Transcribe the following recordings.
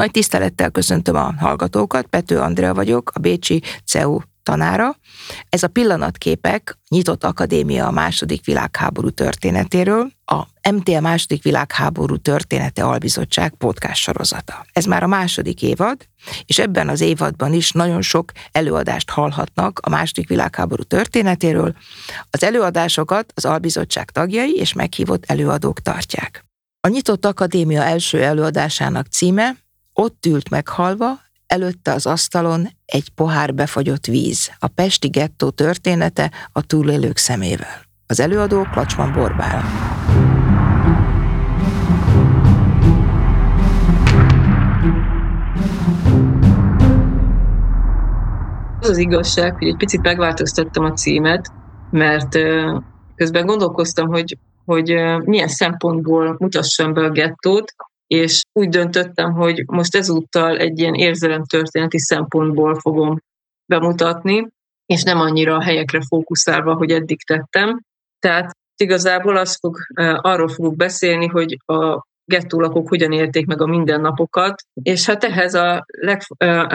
Nagy tisztelettel köszöntöm a hallgatókat, Pető Andrea vagyok, a Bécsi CEU tanára. Ez a pillanatképek nyitott akadémia a második világháború történetéről, a MTA második világháború története albizottság podcast sorozata. Ez már a második évad, és ebben az évadban is nagyon sok előadást hallhatnak a második világháború történetéről. Az előadásokat az albizottság tagjai és meghívott előadók tartják. A Nyitott Akadémia első előadásának címe Ott ült meghalva, előtte az asztalon egy pohár befagyott víz, a Pesti gettó története a túlélők szemével. Az előadó Klacsman Borbál. Az az igazság, hogy egy picit megváltoztattam a címet, mert közben gondolkoztam, hogy, hogy milyen szempontból mutassam be a gettót, és úgy döntöttem, hogy most ezúttal egy ilyen érzelemtörténeti szempontból fogom bemutatni, és nem annyira a helyekre fókuszálva, hogy eddig tettem. Tehát igazából azt fog, arról fogok beszélni, hogy a gettólakok hogyan élték meg a mindennapokat, és hát ehhez a leg,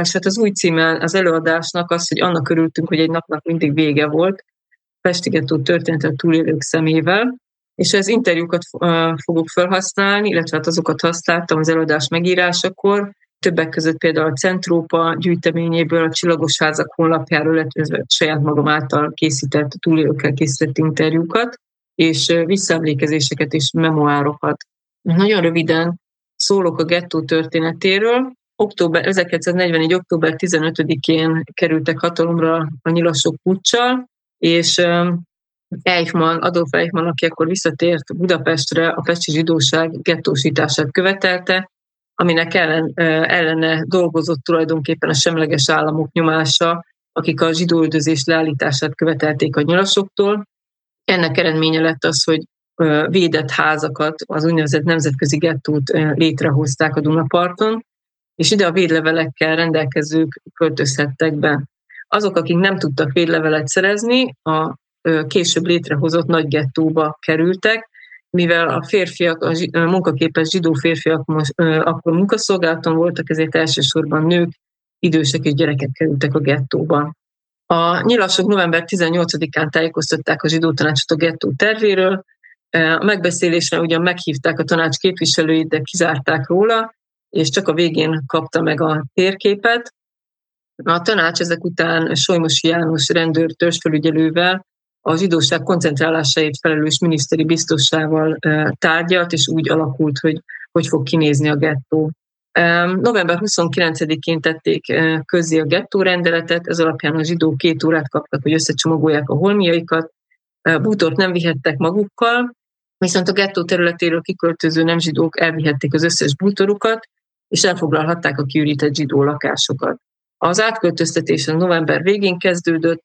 és hát az új címe az előadásnak az, hogy annak örültünk, hogy egy napnak mindig vége volt, Pesti gettó történetet túlélők szemével, és ez interjúkat fogok felhasználni, illetve hát azokat használtam az előadás megírásakor, többek között például a Centrópa gyűjteményéből, a Csillagos Házak honlapjáról, illetve saját magam által készített, túlélőkkel készített interjúkat, és visszaemlékezéseket és memoárokat. Nagyon röviden szólok a gettó történetéről. Október, 1944. október 15-én kerültek hatalomra a nyilasok puccsal, és Eichmann, Adolf Eichmann, aki akkor visszatért Budapestre, a pesti zsidóság gettósítását követelte, aminek ellen, ellene dolgozott tulajdonképpen a semleges államok nyomása, akik a zsidóüldözés leállítását követelték a nyilasoktól. Ennek eredménye lett az, hogy védett házakat, az úgynevezett nemzetközi gettót létrehozták a Dunaparton, és ide a védlevelekkel rendelkezők költözhettek be. Azok, akik nem tudtak védlevelet szerezni, a később létrehozott nagy gettóba kerültek, mivel a férfiak, a munkaképes zsidó férfiak most, akkor munkaszolgálaton voltak, ezért elsősorban nők, idősek és gyerekek kerültek a gettóba. A nyilasok november 18-án tájékoztatták a zsidó tanácsot a gettó tervéről, a megbeszélésre ugyan meghívták a tanács képviselőit, de kizárták róla, és csak a végén kapta meg a térképet. A tanács ezek után Solymosi János rendőr törzsfelügyelővel a zsidóság koncentrálásáért felelős miniszteri biztossával tárgyalt, és úgy alakult, hogy hogy fog kinézni a gettó. November 29-én tették közzé a gettó rendeletet, ez alapján a zsidók két órát kaptak, hogy összecsomagolják a holmiaikat, bútort nem vihettek magukkal, viszont a gettó területéről kiköltöző nem zsidók elvihették az összes bútorukat, és elfoglalhatták a kiürített zsidó lakásokat. Az átköltöztetés a november végén kezdődött,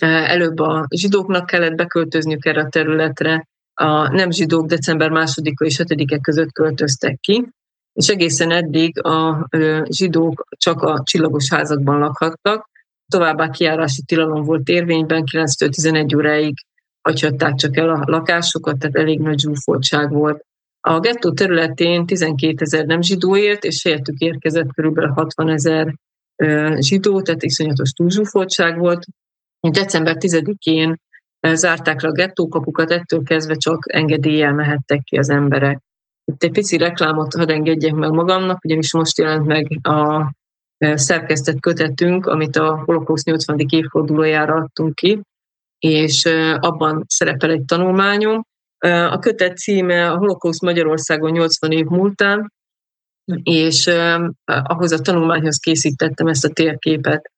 Előbb a zsidóknak kellett beköltözniük erre a területre, a nem zsidók december 2 és 5 között költöztek ki, és egészen eddig a zsidók csak a csillagos házakban lakhattak, továbbá kiárási tilalom volt érvényben, 9-11 óráig hagyhatták csak el a lakásokat, tehát elég nagy zsúfoltság volt. A gettó területén 12 ezer nem zsidó élt, és helyettük érkezett kb. 60 ezer zsidó, tehát iszonyatos túlzsúfoltság volt. December 10-én eh, zárták le a gettókapukat, ettől kezdve csak engedéllyel mehettek ki az emberek. Itt egy pici reklámot hadd engedjek meg magamnak, ugyanis most jelent meg a eh, szerkesztett kötetünk, amit a holokauszt 80. évfordulójára adtunk ki, és eh, abban szerepel egy tanulmányom. A kötet címe a Holokauszt Magyarországon 80 év múltán, és ahhoz a tanulmányhoz készítettem ezt a térképet.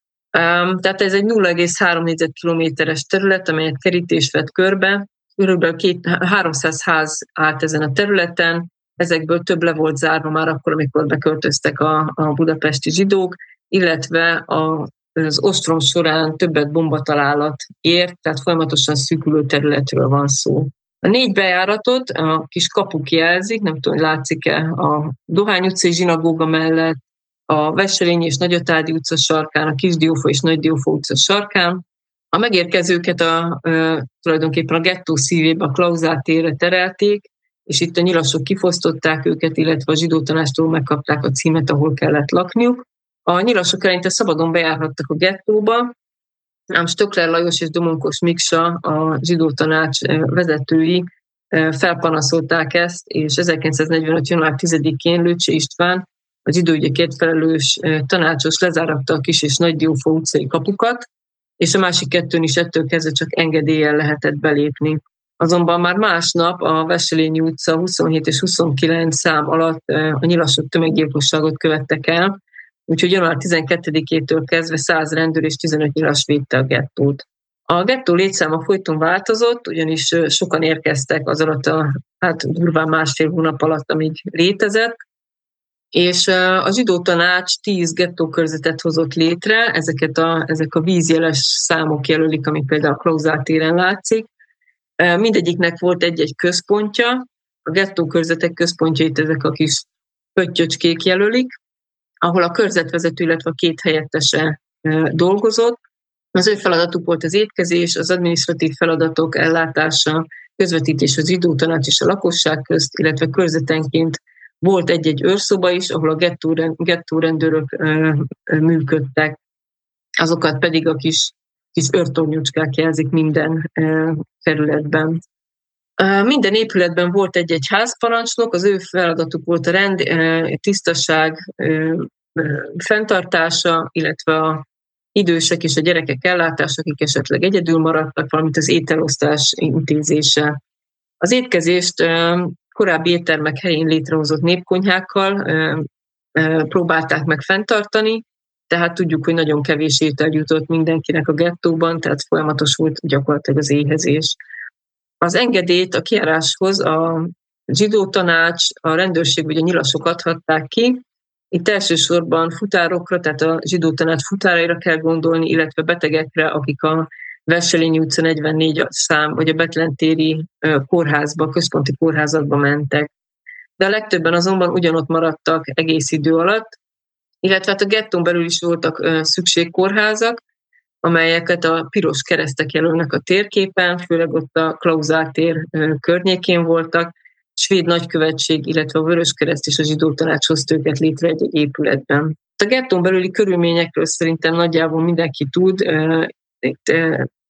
Tehát ez egy 0,3 négyzetkilométeres terület, amelyet kerítés vett körbe. Körülbelül 300 ház állt ezen a területen, ezekből több le volt zárva már akkor, amikor beköltöztek a, a budapesti zsidók, illetve a, az ostrom során többet bombatalálat ért, tehát folyamatosan szűkülő területről van szó. A négy bejáratot a kis kapuk jelzik, nem tudom, hogy látszik-e a Dohány utcai zsinagóga mellett, a Veselényi és Nagyatádi utca sarkán, a Kisdiófó és Nagydiófó utca sarkán. A megérkezőket a, a, tulajdonképpen a gettó szívébe, a Klauzát térre terelték, és itt a nyilasok kifosztották őket, illetve a zsidó tanástól megkapták a címet, ahol kellett lakniuk. A nyilasok eleinte szabadon bejárhattak a gettóba, ám Stökler Lajos és Domonkos Miksa, a zsidó vezetői felpanaszolták ezt, és 1945. január 10-én Lőcsi István, a zsidóügyekért felelős tanácsos lezáratta a kis és nagy Diófa utcai kapukat, és a másik kettőn is ettől kezdve csak engedéllyel lehetett belépni. Azonban már másnap a Veselényi utca 27 és 29 szám alatt a nyilasok tömeggyilkosságot követtek el, úgyhogy január 12-től kezdve 100 rendőr és 15 nyilas védte a gettót. A gettó létszáma folyton változott, ugyanis sokan érkeztek az alatt a hát durván másfél hónap alatt, amíg létezett, és a zsidó tanács tíz gettókörzetet hozott létre, ezeket a, ezek a vízjeles számok jelölik, amik például a Klauzál téren látszik. Mindegyiknek volt egy-egy központja, a gettókörzetek központjait ezek a kis pöttyöcskék jelölik, ahol a körzetvezető, illetve a két helyettese dolgozott. Az ő feladatuk volt az étkezés, az adminisztratív feladatok ellátása, közvetítés az zsidó tanács és a lakosság közt, illetve körzetenként volt egy-egy őrszoba is, ahol a gettó rendőrök működtek, azokat pedig a kis, kis őrtornyocskák jelzik minden kerületben. Minden épületben volt egy-egy házparancsnok, az ő feladatuk volt a rend, tisztaság fenntartása, illetve a idősek és a gyerekek ellátása, akik esetleg egyedül maradtak, valamint az ételosztás intézése. Az étkezést korábbi éttermek helyén létrehozott népkonyhákkal próbálták meg fenntartani, tehát tudjuk, hogy nagyon kevés étel jutott mindenkinek a gettóban, tehát folyamatos volt gyakorlatilag az éhezés. Az engedélyt a kiáráshoz a zsidó tanács, a rendőrség vagy a nyilasok adhatták ki. Itt elsősorban futárokra, tehát a zsidó tanács futáraira kell gondolni, illetve betegekre, akik a Veselényi utca 44 szám, vagy a Betlentéri kórházba, központi kórházatba mentek. De a legtöbben azonban ugyanott maradtak egész idő alatt, illetve hát a gettón belül is voltak szükségkórházak, amelyeket a piros keresztek jelölnek a térképen, főleg ott a Klauzál tér környékén voltak, svéd nagykövetség, illetve a Vöröskereszt és a zsidó tanács hozta őket létre egy, éületben. A gettón belüli körülményekről szerintem nagyjából mindenki tud. Itt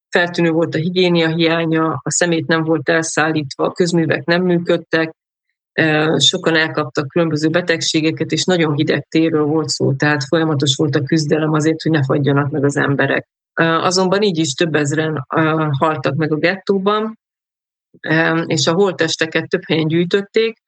feltűnő volt a higiénia hiánya, a szemét nem volt elszállítva, a közművek nem működtek, sokan elkaptak különböző betegségeket, és nagyon hideg térről volt szó, tehát folyamatos volt a küzdelem azért, hogy ne fagyjanak meg az emberek. Azonban így is több ezren haltak meg a gettóban, és a holtesteket több helyen gyűjtötték,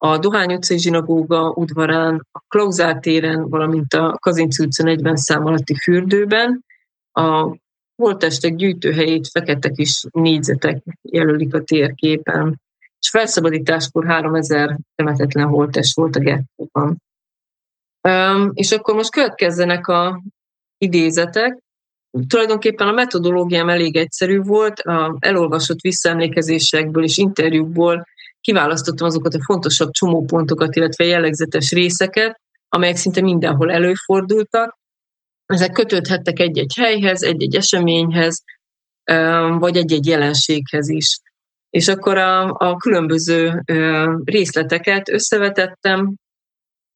a Dohány utcai zsinagóga udvarán, a Klauzál téren, valamint a Kazinci utca 40 szám alatti fürdőben. A holtestek gyűjtőhelyét fekete kis négyzetek jelölik a térképen, és felszabadításkor 3000 temetetlen holtest volt a gettóban. És akkor most következzenek a idézetek. Tulajdonképpen a metodológiám elég egyszerű volt, a elolvasott visszaemlékezésekből és interjúkból kiválasztottam azokat a fontosabb csomópontokat, illetve jellegzetes részeket, amelyek szinte mindenhol előfordultak. Ezek kötődhettek egy-egy helyhez, egy-egy eseményhez, vagy egy-egy jelenséghez is. És akkor a, a különböző részleteket összevetettem,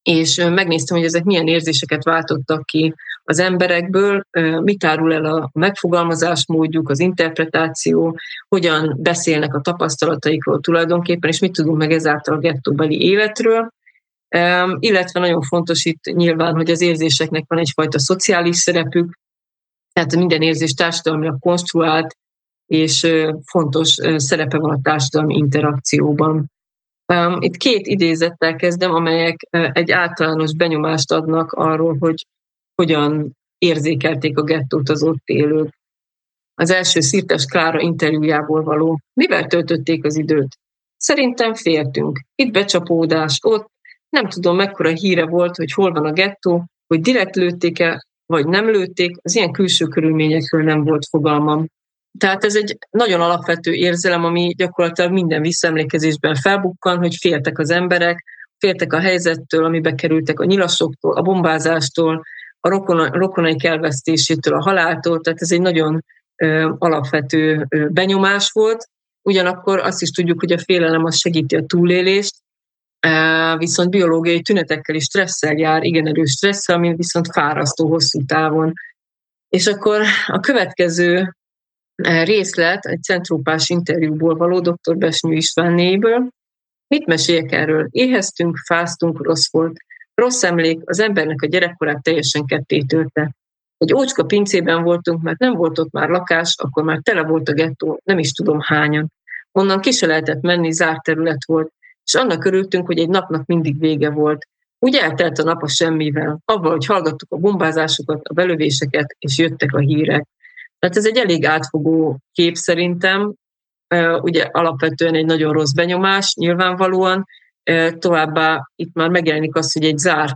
és megnéztem, hogy ezek milyen érzéseket váltottak ki az emberekből, mit árul el a megfogalmazásmódjuk, az interpretáció, hogyan beszélnek a tapasztalataikról tulajdonképpen, és mit tudunk meg ezáltal a gettóbeli életről. Illetve nagyon fontos itt nyilván, hogy az érzéseknek van egyfajta szociális szerepük, tehát minden érzés társadalmilag konstruált, és fontos szerepe van a társadalmi interakcióban. Itt két idézettel kezdem, amelyek egy általános benyomást adnak arról, hogy hogyan érzékelték a gettót az ott élők. Az első Szirtes Klára interjújából való. Mivel töltötték az időt? Szerintem fértünk. Itt becsapódás, ott. Nem tudom, mekkora híre volt, hogy hol van a gettó, hogy direkt lőtték-e, vagy nem lőtték. Az ilyen külső körülményekről nem volt fogalmam. Tehát ez egy nagyon alapvető érzelem, ami gyakorlatilag minden visszaemlékezésben felbukkan, hogy féltek az emberek, féltek a helyzettől, amibe kerültek a nyilasoktól, a bombázástól, a rokonaik elvesztésétől, a haláltól, tehát ez egy nagyon alapvető benyomás volt, ugyanakkor azt is tudjuk, hogy a félelem az segíti a túlélést, viszont biológiai tünetekkel is stresszel jár, igen erős stresszel, ami viszont fárasztó hosszú távon. És akkor a következő részlet egy centrópás interjúból való dr. Besnyő Istvánnéiből. Mit meséljek erről? Éheztünk, fáztunk, rossz volt. Rossz emlék, az embernek a gyerekkorát teljesen ketté törte. Egy ócska pincében voltunk, mert nem volt ott már lakás, akkor már tele volt a gettó, nem is tudom hányan. Onnan ki se lehetett menni, zárt terület volt, és annak örültünk, hogy egy napnak mindig vége volt. Úgy eltelt a nap a semmivel, avval, hogy hallgattuk a bombázásokat, a belövéseket, és jöttek a hírek. Tehát ez egy elég átfogó kép szerintem, ugye alapvetően egy nagyon rossz benyomás, nyilvánvalóan, továbbá itt már megjelenik az, hogy egy zárt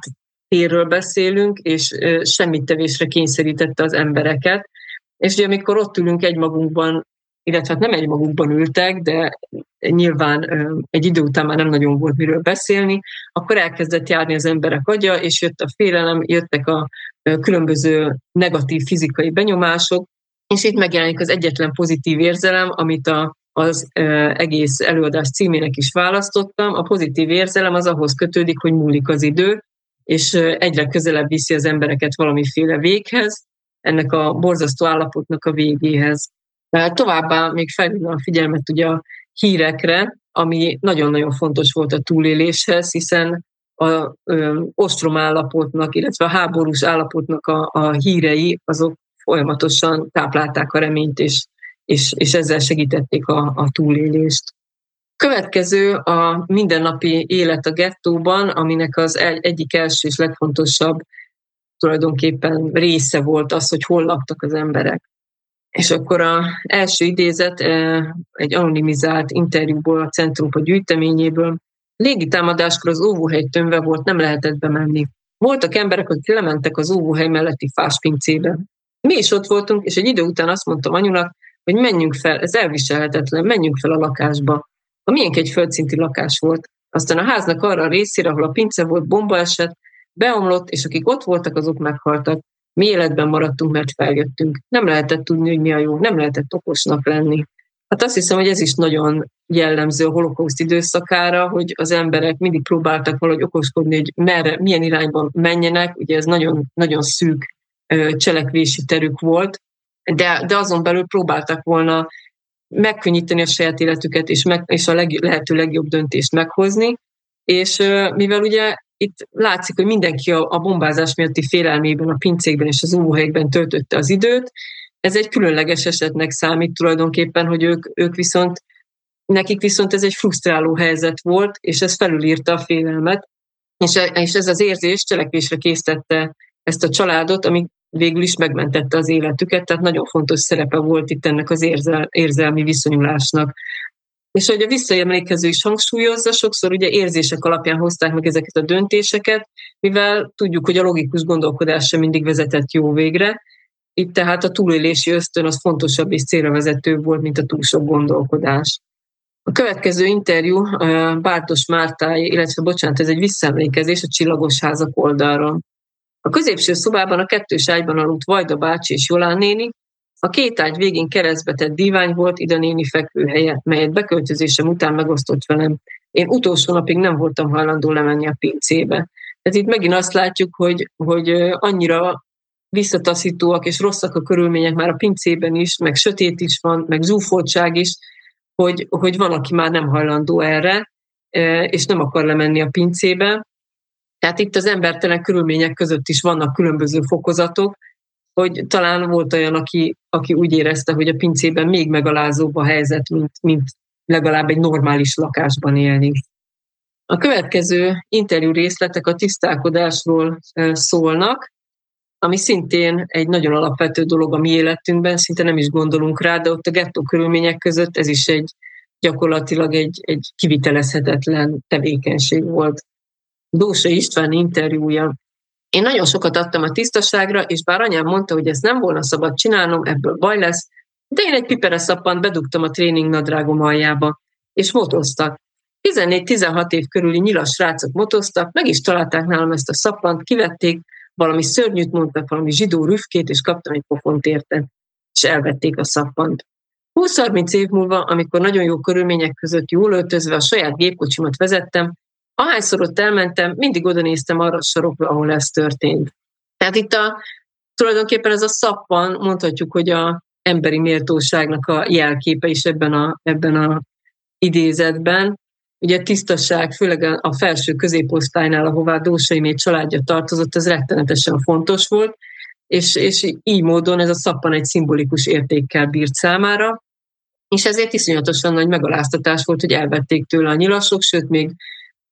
térről beszélünk, és semmit tevésre kényszerítette az embereket. És ugye amikor ott ülünk egymagunkban, illetve hát nem egymagukban ültek, de nyilván egy idő után már nem nagyon volt miről beszélni, akkor elkezdett járni az emberek agya, és jött a félelem, jöttek a különböző negatív fizikai benyomások, és itt megjelenik az egyetlen pozitív érzelem, amit a, az egész előadás címének is választottam. A pozitív érzelem az ahhoz kötődik, hogy múlik az idő, és egyre közelebb viszi az embereket valamiféle véghez, ennek a borzasztó állapotnak a végéhez. Továbbá még felhívom a figyelmet ugye a hírekre, ami nagyon-nagyon fontos volt a túléléshez, hiszen a ö, ostrom állapotnak, illetve a háborús állapotnak a, a hírei, azok folyamatosan táplálták a reményt, és, és, és ezzel segítették a, a túlélést. Következő a mindennapi élet a gettóban, aminek az egyik első és legfontosabb tulajdonképpen része volt az, hogy hol laktak az emberek. És akkor az első idézet egy anonimizált interjúból a Centrumpa gyűjteményéből. Légitámadáskor az óvóhely tömve volt, nem lehetett bemenni. Voltak emberek, akik lementek az óvóhely melletti fáspincébe. Mi is ott voltunk, és egy idő után azt mondtam anyunak, hogy menjünk fel, ez elviselhetetlen, menjünk fel a lakásba. A miénk egy földszinti lakás volt. Aztán a háznak arra a részére, ahol a pince volt, bomba esett, beomlott, és akik ott voltak, azok meghaltak. Mi életben maradtunk, mert feljöttünk. Nem lehetett tudni, hogy mi a jó, nem lehetett okosnak lenni. Hát azt hiszem, hogy ez is nagyon jellemző a holokauszt időszakára, hogy az emberek mindig próbáltak valahogy okoskodni, hogy merre, milyen irányban menjenek. Ugye ez nagyon, nagyon szűk cselekvési terük volt, de, de azon belül próbáltak volna megkönnyíteni a saját életüket, és, meg, és a leg, lehető legjobb döntést meghozni. És mivel ugye itt látszik, hogy mindenki a, bombázás miatti félelmében, a pincékben és az óvóhelyekben töltötte az időt, ez egy különleges esetnek számít tulajdonképpen, hogy ők, ők viszont, nekik viszont ez egy frusztráló helyzet volt, és ez felülírta a félelmet, és, és ez az érzés cselekvésre késztette ezt a családot, ami végül is megmentette az életüket, tehát nagyon fontos szerepe volt itt ennek az érzel, érzelmi viszonyulásnak. És hogy a visszaemlékező is hangsúlyozza, sokszor ugye érzések alapján hozták meg ezeket a döntéseket, mivel tudjuk, hogy a logikus gondolkodás sem mindig vezetett jó végre, itt tehát a túlélési ösztön az fontosabb és célra vezető volt, mint a túl sok gondolkodás. A következő interjú Bártos Mártály, illetve bocsánat, ez egy visszaemlékezés a Csillagos Házak oldalról. A középső szobában a kettős ágyban aludt Vajda bácsi és Jolán néni, a két ágy végén keresztbe tett divány volt Ida néni fekvőhelye, melyet beköltözésem után megosztott velem. Én utolsó napig nem voltam hajlandó lemenni a pincébe. Tehát itt megint azt látjuk, hogy, hogy annyira visszataszítóak és rosszak a körülmények már a pincében is, meg sötét is van, meg zsúfoltság is, hogy, hogy van, aki már nem hajlandó erre, és nem akar lemenni a pincébe. Tehát itt az embertelen körülmények között is vannak különböző fokozatok, hogy talán volt olyan, aki, aki úgy érezte, hogy a pincében még megalázóbb a helyzet, mint, mint legalább egy normális lakásban élni. A következő interjú részletek a tisztálkodásról szólnak, ami szintén egy nagyon alapvető dolog a mi életünkben, szinte nem is gondolunk rá, de ott a gettó körülmények között ez is egy gyakorlatilag egy, egy kivitelezhetetlen tevékenység volt. Dósa István interjúja. Én nagyon sokat adtam a tisztaságra, és bár anyám mondta, hogy ezt nem volna szabad csinálnom, ebből baj lesz, de én egy pipere szappant bedugtam a tréning nadrágom aljába, és motoztak. 14-16 év körüli nyilas srácok motoztak, meg is találták nálam ezt a szappant, kivették, valami szörnyűt mondtak, valami zsidó rüfkét, és kaptam egy pofont érte, és elvették a szappant. 20-30 év múlva, amikor nagyon jó körülmények között jól öltözve a saját gépkocsimat vezettem, ahányszor ott elmentem, mindig oda néztem arra a sarokra, ahol ez történt. Tehát itt a, tulajdonképpen ez a szappan, mondhatjuk, hogy a emberi méltóságnak a jelképe is ebben a, ebben a idézetben. Ugye a tisztaság, főleg a felső középosztálynál, ahová Dósai családja tartozott, ez rettenetesen fontos volt, és, és így módon ez a szappan egy szimbolikus értékkel bírt számára, és ezért iszonyatosan nagy megaláztatás volt, hogy elvették tőle a nyilasok, sőt, még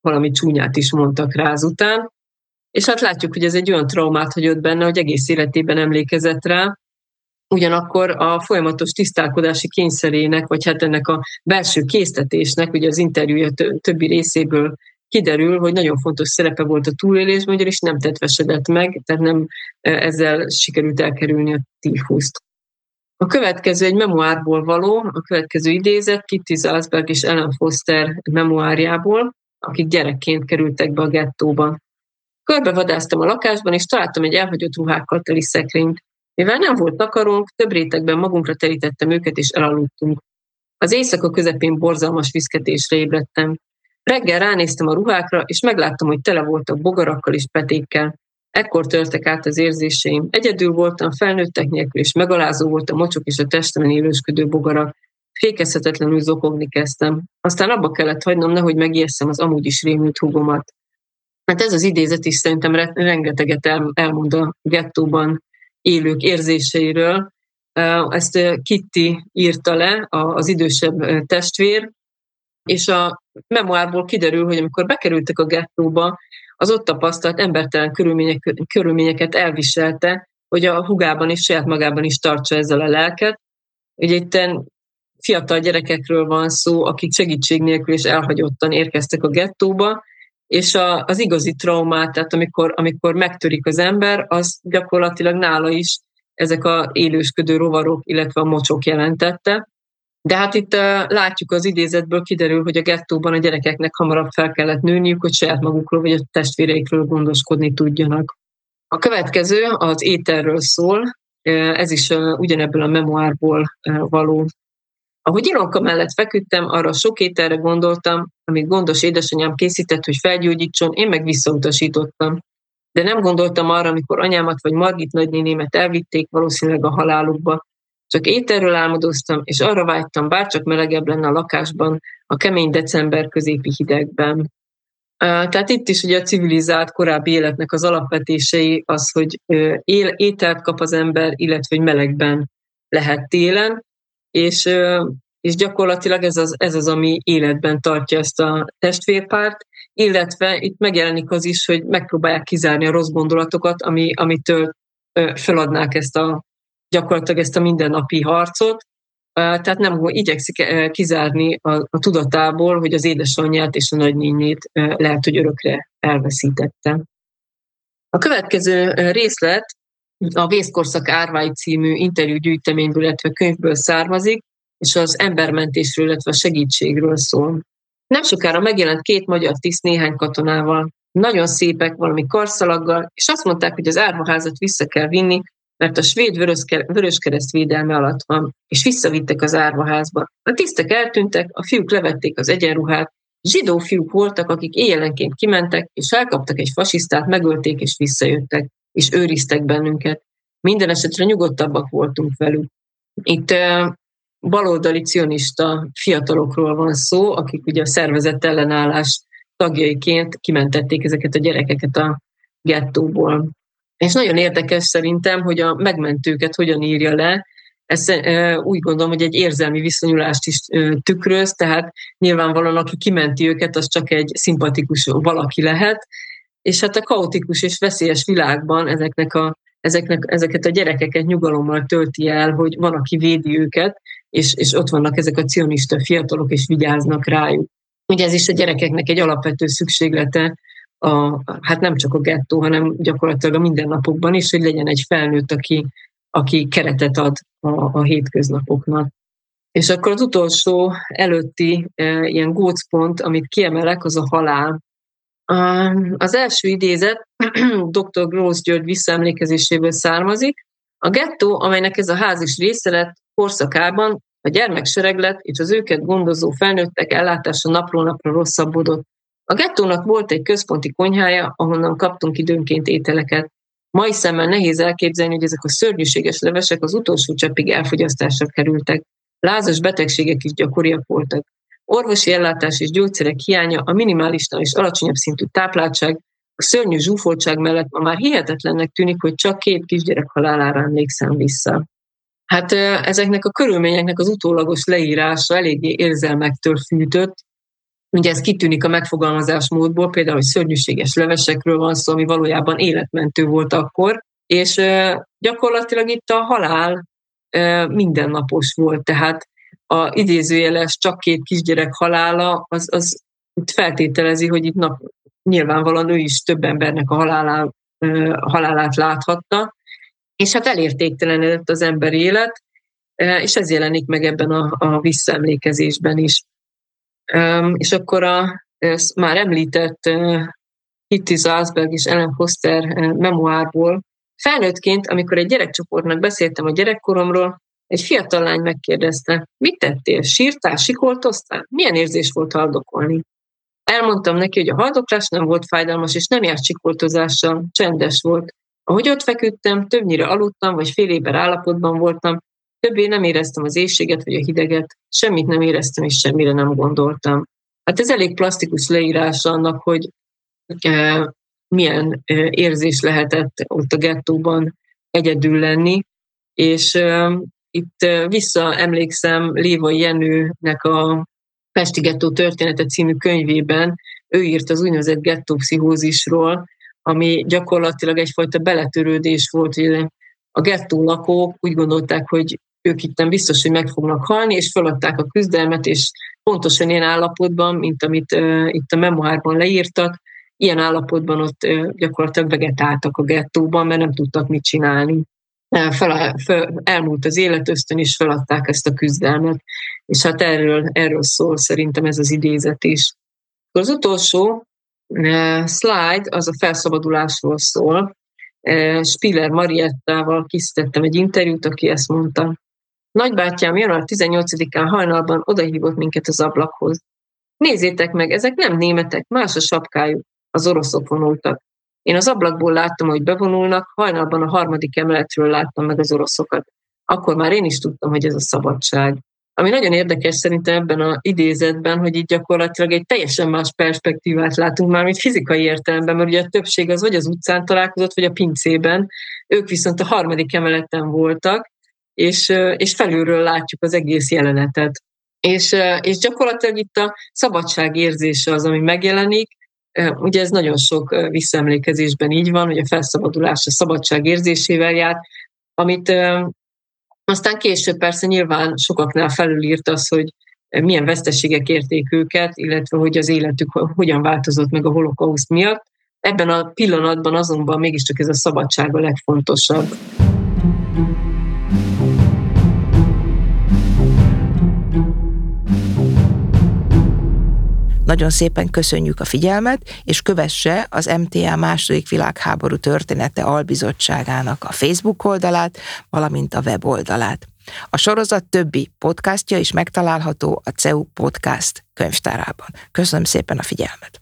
valami csúnyát is mondtak rá azután. És hát látjuk, hogy ez egy olyan traumát hagyott benne, hogy egész életében emlékezett rá, ugyanakkor a folyamatos tisztálkodási kényszerének, vagy hát ennek a belső késztetésnek, ugye az interjúja többi részéből kiderül, hogy nagyon fontos szerepe volt a túlélésben, ugyanis nem tetvesedett meg, tehát nem e, ezzel sikerült elkerülni a tífuszt. A következő egy memoárból való, a következő idézet Kitty Salzberg és Ellen Foster memoárjából, akik gyerekként kerültek be a gettóba. Körbevadáztam a lakásban, és találtam egy elhagyott ruhákkal teli szekrényt. Mivel nem volt takarónk, több rétegben magunkra terítettem őket, és elaludtunk. Az éjszaka közepén borzalmas viszketésre ébredtem. Reggel ránéztem a ruhákra, és megláttam, hogy tele voltak bogarakkal és petékkel. Ekkor törtek át az érzéseim. Egyedül voltam, felnőttek nélkül, és megalázó volt a mocsok és a testemen élősködő bogarak. Fékezhetetlenül zokogni kezdtem. Aztán abba kellett hagynom, nehogy megijesszem az amúgy is rémült hugomat. Hát ez az idézet is szerintem rengeteget elmond a gettóban élők érzéseiről. Ezt Kitty írta le, az idősebb testvér, és a memoárból kiderül, hogy amikor bekerültek a gettóba, az ott tapasztalt embertelen körülmények, körülményeket elviselte, hogy a hugában és saját magában is tartsa ezzel a lelket. Ugye itt fiatal gyerekekről van szó, akik segítség nélkül és elhagyottan érkeztek a gettóba, és a, az igazi traumát, tehát amikor, amikor megtörik az ember, az gyakorlatilag nála is ezek a élősködő rovarok, illetve a mocsok jelentette. De hát itt uh, látjuk az idézetből, kiderül, hogy a gettóban a gyerekeknek hamarabb fel kellett nőniük, hogy saját magukról vagy a testvéreikről gondoskodni tudjanak. A következő az ételről szól, ez is ugyanebből a memoárból való. Ahogy Ilonka mellett feküdtem, arra sok ételre gondoltam, amit gondos édesanyám készített, hogy felgyógyítson, én meg visszautasítottam. De nem gondoltam arra, amikor anyámat vagy Margit nagynénémet elvitték valószínűleg a halálukba, csak ételről álmodoztam, és arra vágytam, bárcsak melegebb lenne a lakásban, a kemény december középi hidegben. Tehát itt is ugye a civilizált korábbi életnek az alapvetései az, hogy él, ételt kap az ember, illetve hogy melegben lehet télen, és, és gyakorlatilag ez az, ez az, ami életben tartja ezt a testvérpárt, illetve itt megjelenik az is, hogy megpróbálják kizárni a rossz gondolatokat, ami, amitől feladnák ezt a gyakorlatilag ezt a mindennapi harcot, tehát nem igyekszik kizárni a, a tudatából, hogy az édesanyját és a nagynényét lehet, hogy örökre elveszítette. A következő részlet a Vészkorszak Árvái című interjúgyűjteményből, illetve könyvből származik, és az embermentésről, illetve segítségről szól. Nem sokára megjelent két magyar tiszt néhány katonával. Nagyon szépek, valami karszalaggal, és azt mondták, hogy az árvaházat vissza kell vinni, mert a svéd vöröskereszt védelme alatt van, és visszavittek az árvaházba. A tisztek eltűntek, a fiúk levették az egyenruhát, zsidó fiúk voltak, akik éjjelenként kimentek, és elkaptak egy fasisztát, megölték és visszajöttek, és őriztek bennünket. Minden esetre nyugodtabbak voltunk velük. Itt baloldali cionista fiatalokról van szó, akik ugye a szervezett ellenállás tagjaiként kimentették ezeket a gyerekeket a gettóból. És nagyon érdekes szerintem, hogy a megmentőket hogyan írja le, ez úgy gondolom, hogy egy érzelmi viszonyulást is tükröz, tehát nyilvánvalóan aki kimenti őket, az csak egy szimpatikus valaki lehet, és hát a kaotikus és veszélyes világban ezeknek a, ezeknek, ezeket a gyerekeket nyugalommal tölti el, hogy van, aki védi őket, és, és ott vannak ezek a cionista fiatalok, és vigyáznak rájuk. Ugye ez is a gyerekeknek egy alapvető szükséglete, a, hát nem csak a gettó, hanem gyakorlatilag a mindennapokban is, hogy legyen egy felnőtt, aki, aki keretet ad a, a hétköznapoknak. És akkor az utolsó előtti e, ilyen gócpont, amit kiemelek, az a halál. Az első idézet dr. Gross György visszaemlékezéséből származik. A gettó, amelynek ez a ház is része lett, korszakában A gyermeksereglet és az őket gondozó felnőttek ellátása napról napra rosszabbodott. A gettónak volt egy központi konyhája, ahonnan kaptunk időnként ételeket. Mai szemmel nehéz elképzelni, hogy ezek a szörnyűséges levesek az utolsó cseppig elfogyasztásra kerültek. Lázas betegségek is gyakoriak voltak. Orvosi ellátás és gyógyszerek hiánya, a minimálisnál és alacsonyabb szintű tápláltság, a szörnyű zsúfoltság mellett ma már hihetetlennek tűnik, hogy csak két kisgyerek halálára emlékszem vissza. Hát ezeknek a körülményeknek az utólagos leírása eléggé érzelmektől fűtött. Ugye ez kitűnik a megfogalmazás módból, például, hogy szörnyűséges levesekről van szó, ami valójában életmentő volt akkor, és gyakorlatilag itt a halál mindennapos volt, tehát a idézőjeles csak két kisgyerek halála, az, az itt feltételezi, hogy itt nap, nyilvánvalóan ő is több embernek a halálá, halálát láthatta, és hát elértéktelenedett az emberi élet, és ez jelenik meg ebben a, a visszaemlékezésben is. És akkor a már említett Hitty Salzberg és Ellen Foster memoárból felnőttként, amikor egy gyerekcsoportnak beszéltem a gyerekkoromról, egy fiatal lány megkérdezte, mit tettél, sírtál, sikoltoztál? Milyen érzés volt haldokolni? Elmondtam neki, hogy a haldoklás nem volt fájdalmas, és nem járt sikoltozással, csendes volt. Ahogy ott feküdtem, többnyire aludtam, vagy fél éber állapotban voltam, többé nem éreztem az éjséget vagy a hideget, semmit nem éreztem, és semmire nem gondoltam. Hát ez elég plastikus leírása annak, hogy e, milyen e, érzés lehetett ott a gettóban egyedül lenni, és e, itt visszaemlékszem Léva Jenőnek a Pesti Gettó története című könyvében, ő írt az úgynevezett gettópszichózisról, ami gyakorlatilag egyfajta beletörődés volt, hogy a gettó lakók úgy gondolták, hogy ők itt nem biztos, hogy meg fognak halni, és feladták a küzdelmet, és pontosan ilyen állapotban, mint amit uh, itt a memoárban leírtak, ilyen állapotban ott uh, gyakorlatilag vegetáltak a gettóban, mert nem tudtak mit csinálni fel, fel, elmúlt az életösztön, és feladták ezt a küzdelmet. És hát erről, erről szól szerintem ez az idézet is. Az utolsó uh, slide az a felszabadulásról szól. Uh, Spiller Mariettával készítettem egy interjút, aki ezt mondta. Nagybátyám január 18-án hajnalban odahívott minket az ablakhoz. Nézzétek meg, ezek nem németek, más a sapkájuk. Az oroszok vonultak. Én az ablakból láttam, hogy bevonulnak, hajnalban a harmadik emeletről láttam meg az oroszokat. Akkor már én is tudtam, hogy ez a szabadság. Ami nagyon érdekes szerintem ebben az idézetben, hogy itt gyakorlatilag egy teljesen más perspektívát látunk már, mint fizikai értelemben, mert ugye a többség az vagy az utcán találkozott, vagy a pincében, ők viszont a harmadik emeleten voltak, és, és felülről látjuk az egész jelenetet. És, és gyakorlatilag itt a szabadság érzése az, ami megjelenik, Ugye ez nagyon sok visszaemlékezésben így van, hogy a felszabadulás a szabadság érzésével jár, amit aztán később persze nyilván sokaknál felülírt az, hogy milyen veszteségek érték őket, illetve hogy az életük hogyan változott meg a holokauszt miatt. Ebben a pillanatban azonban mégiscsak ez a szabadság a legfontosabb. Nagyon szépen köszönjük a figyelmet, és kövesse az MTA második világháború története albizottságának a Facebook oldalát, valamint a weboldalát. A sorozat többi podcastja is megtalálható a CEU Podcast könyvtárában. Köszönöm szépen a figyelmet!